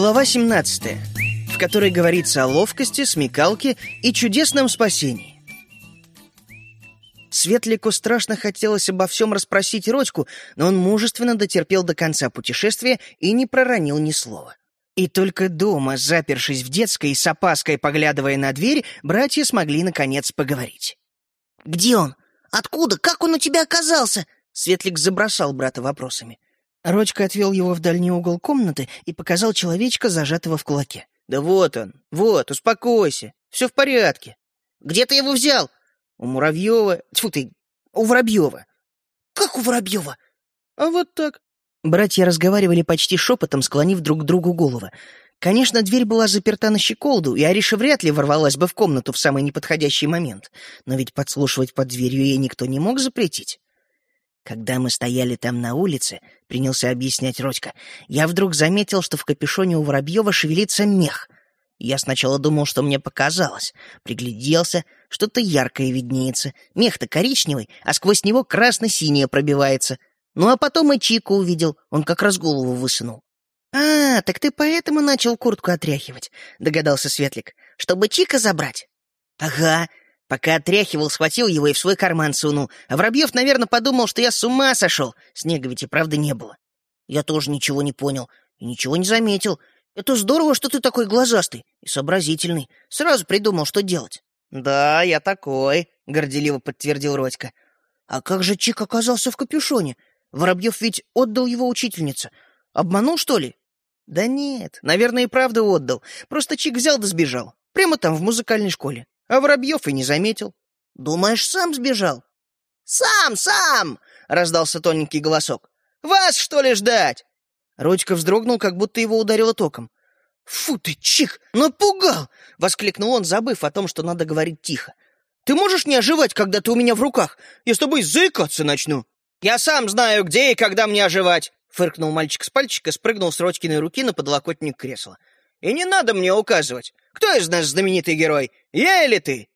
Глава 17, в которой говорится о ловкости, смекалке и чудесном спасении. Светлику страшно хотелось обо всем расспросить Родьку, но он мужественно дотерпел до конца путешествия и не проронил ни слова. И только дома, запершись в детской и с опаской поглядывая на дверь, братья смогли, наконец, поговорить. «Где он? Откуда? Как он у тебя оказался?» Светлик забросал брата вопросами. Родька отвел его в дальний угол комнаты и показал человечка, зажатого в кулаке. «Да вот он, вот, успокойся, все в порядке». «Где ты его взял?» «У Муравьева, тьфу ты, у Воробьева». «Как у Воробьева?» «А вот так». Братья разговаривали почти шепотом, склонив друг к другу головы. Конечно, дверь была заперта на щеколду, и Ариша вряд ли ворвалась бы в комнату в самый неподходящий момент. Но ведь подслушивать под дверью ей никто не мог запретить. Когда мы стояли там на улице, принялся объяснять Родька, я вдруг заметил, что в капюшоне у Воробьева шевелится мех. Я сначала думал, что мне показалось. Пригляделся, что-то яркое виднеется. Мех-то коричневый, а сквозь него красно-синее пробивается. Ну а потом и Чику увидел, он как раз голову высунул. «А, так ты поэтому начал куртку отряхивать», — догадался Светлик. «Чтобы Чика забрать?» «Ага, Пока отряхивал, схватил его и в свой карман сунул. А Воробьев, наверное, подумал, что я с ума сошел. Снега ведь и правда не было. Я тоже ничего не понял и ничего не заметил. Это здорово, что ты такой глазастый и сообразительный. Сразу придумал, что делать. «Да, я такой», — горделиво подтвердил Родька. «А как же Чик оказался в капюшоне? Воробьев ведь отдал его учительнице. Обманул, что ли?» «Да нет, наверное, и правда отдал. Просто Чик взял да сбежал. Прямо там, в музыкальной школе а Воробьев и не заметил. «Думаешь, сам сбежал?» «Сам, сам!» — раздался тоненький голосок. «Вас, что ли, ждать?» Родька вздрогнул, как будто его ударило током. «Фу ты, чих, напугал!» — воскликнул он, забыв о том, что надо говорить тихо. «Ты можешь не оживать, когда ты у меня в руках? Я с тобой заикаться начну!» «Я сам знаю, где и когда мне оживать!» — фыркнул мальчик с пальчика, спрыгнул с Родькиной руки на подлокотник кресла. «И не надо мне указывать. Кто из нас знаменитый герой, я или ты?»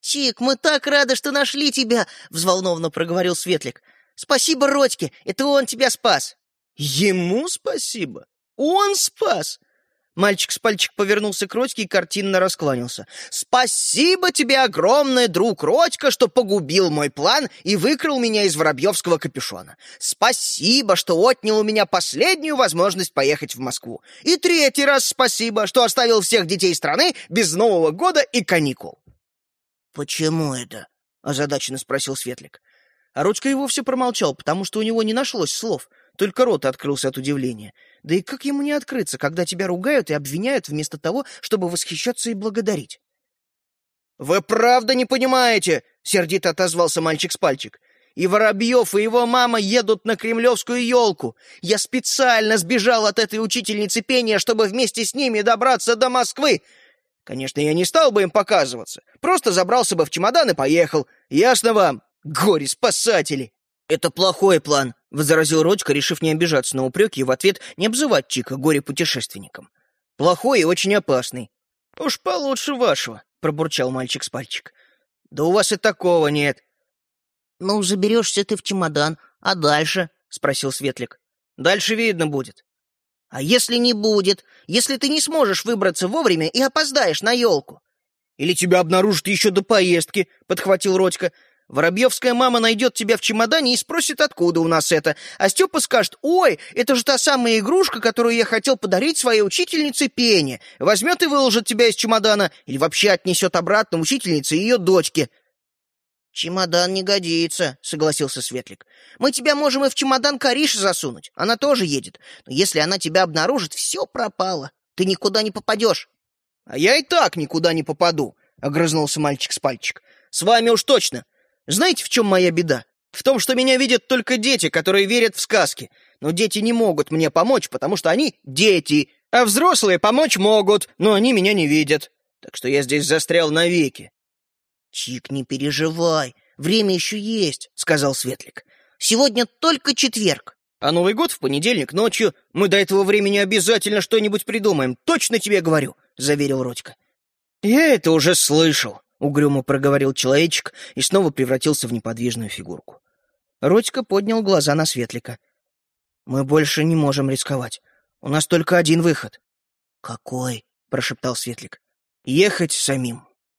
«Чик, мы так рады, что нашли тебя!» — взволнованно проговорил Светлик. «Спасибо Родьке, это он тебя спас!» «Ему спасибо? Он спас!» Мальчик с пальчик повернулся к Родьке и картинно раскланялся. «Спасибо тебе огромное, друг Родька, что погубил мой план и выкрал меня из воробьевского капюшона. Спасибо, что отнял у меня последнюю возможность поехать в Москву. И третий раз спасибо, что оставил всех детей страны без Нового года и каникул». «Почему это?» — озадаченно спросил Светлик. А Родька и вовсе промолчал, потому что у него не нашлось слов — только рот открылся от удивления. Да и как ему не открыться, когда тебя ругают и обвиняют вместо того, чтобы восхищаться и благодарить? «Вы правда не понимаете?» — сердито отозвался мальчик с пальчик. «И Воробьев, и его мама едут на кремлевскую елку. Я специально сбежал от этой учительницы пения, чтобы вместе с ними добраться до Москвы. Конечно, я не стал бы им показываться. Просто забрался бы в чемодан и поехал. Ясно вам? Горе-спасатели!» «Это плохой план», — возразил Родька, решив не обижаться на упреки и в ответ не обзывать Чика горе-путешественником. «Плохой и очень опасный». «Уж получше вашего», — пробурчал мальчик с пальчик. «Да у вас и такого нет». «Ну, заберешься ты в чемодан, а дальше?» — спросил Светлик. «Дальше видно будет». «А если не будет? Если ты не сможешь выбраться вовремя и опоздаешь на елку?» «Или тебя обнаружат еще до поездки», — подхватил Родька. Воробьевская мама найдет тебя в чемодане и спросит, откуда у нас это. А Степа скажет, ой, это же та самая игрушка, которую я хотел подарить своей учительнице Пене. Возьмет и выложит тебя из чемодана или вообще отнесет обратно учительнице и ее дочке. «Чемодан не годится», — согласился Светлик. «Мы тебя можем и в чемодан Кариши засунуть. Она тоже едет. Но если она тебя обнаружит, все пропало. Ты никуда не попадешь». «А я и так никуда не попаду», — огрызнулся мальчик с пальчик. «С вами уж точно. Знаете, в чем моя беда? В том, что меня видят только дети, которые верят в сказки. Но дети не могут мне помочь, потому что они дети, а взрослые помочь могут, но они меня не видят. Так что я здесь застрял навеки. «Чик, не переживай, время еще есть», — сказал Светлик. «Сегодня только четверг». «А Новый год в понедельник ночью. Мы до этого времени обязательно что-нибудь придумаем, точно тебе говорю», — заверил Родька. «Я это уже слышал», Угрюмо проговорил человечек и снова превратился в неподвижную фигурку. Родька поднял глаза на Светлика. «Мы больше не можем рисковать. У нас только один выход». Какой? — прошептал Светлик. «Ехать самим».